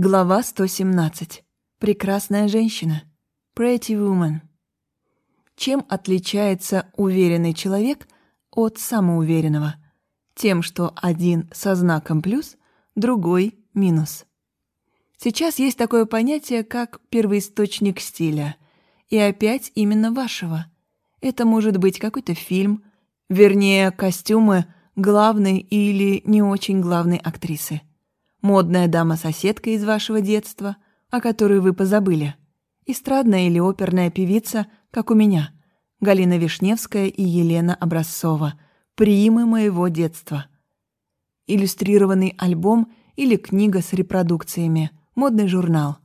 Глава 117. Прекрасная женщина. Pretty woman. Чем отличается уверенный человек от самоуверенного? Тем, что один со знаком плюс, другой минус. Сейчас есть такое понятие, как первоисточник стиля. И опять именно вашего. Это может быть какой-то фильм, вернее, костюмы главной или не очень главной актрисы модная дама-соседка из вашего детства, о которой вы позабыли, эстрадная или оперная певица, как у меня, Галина Вишневская и Елена Образцова, примы моего детства. Иллюстрированный альбом или книга с репродукциями, модный журнал.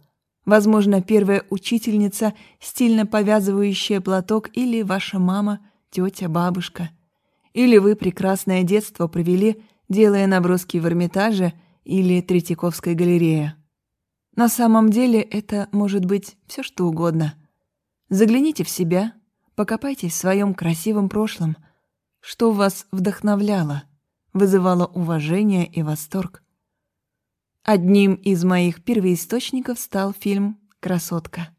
Возможно, первая учительница, стильно повязывающая платок, или ваша мама, тетя, бабушка. Или вы прекрасное детство провели, делая наброски в Эрмитаже – или Третьяковская галерея. На самом деле это может быть все что угодно. Загляните в себя, покопайтесь в своем красивом прошлом. Что вас вдохновляло, вызывало уважение и восторг. Одним из моих первоисточников стал фильм «Красотка».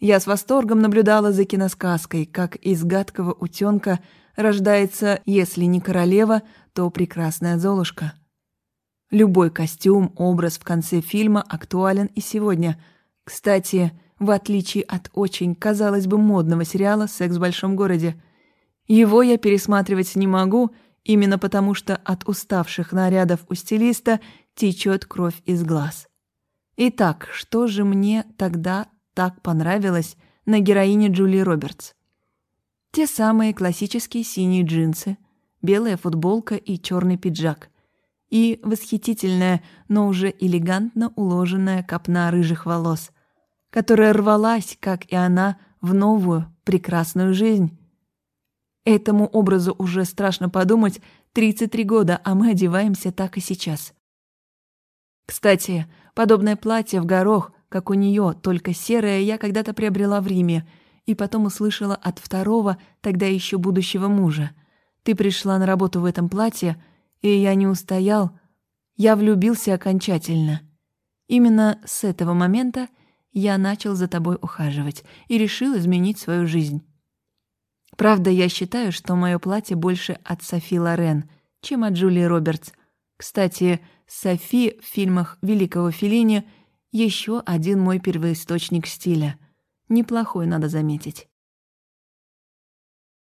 Я с восторгом наблюдала за киносказкой, как из гадкого утенка рождается, если не королева, то прекрасная Золушка — Любой костюм, образ в конце фильма актуален и сегодня. Кстати, в отличие от очень, казалось бы, модного сериала «Секс в большом городе». Его я пересматривать не могу, именно потому что от уставших нарядов у стилиста течет кровь из глаз. Итак, что же мне тогда так понравилось на героине Джулии Робертс? Те самые классические синие джинсы, белая футболка и черный пиджак – и восхитительная, но уже элегантно уложенная копна рыжих волос, которая рвалась, как и она, в новую, прекрасную жизнь. Этому образу уже страшно подумать, 33 года, а мы одеваемся так и сейчас. Кстати, подобное платье в горох, как у нее, только серое, я когда-то приобрела в Риме, и потом услышала от второго, тогда еще будущего мужа. Ты пришла на работу в этом платье, и я не устоял, я влюбился окончательно. Именно с этого момента я начал за тобой ухаживать и решил изменить свою жизнь. Правда, я считаю, что мое платье больше от Софи Лорен, чем от Джулии Робертс. Кстати, Софи в фильмах Великого Феллини еще один мой первоисточник стиля. Неплохой, надо заметить.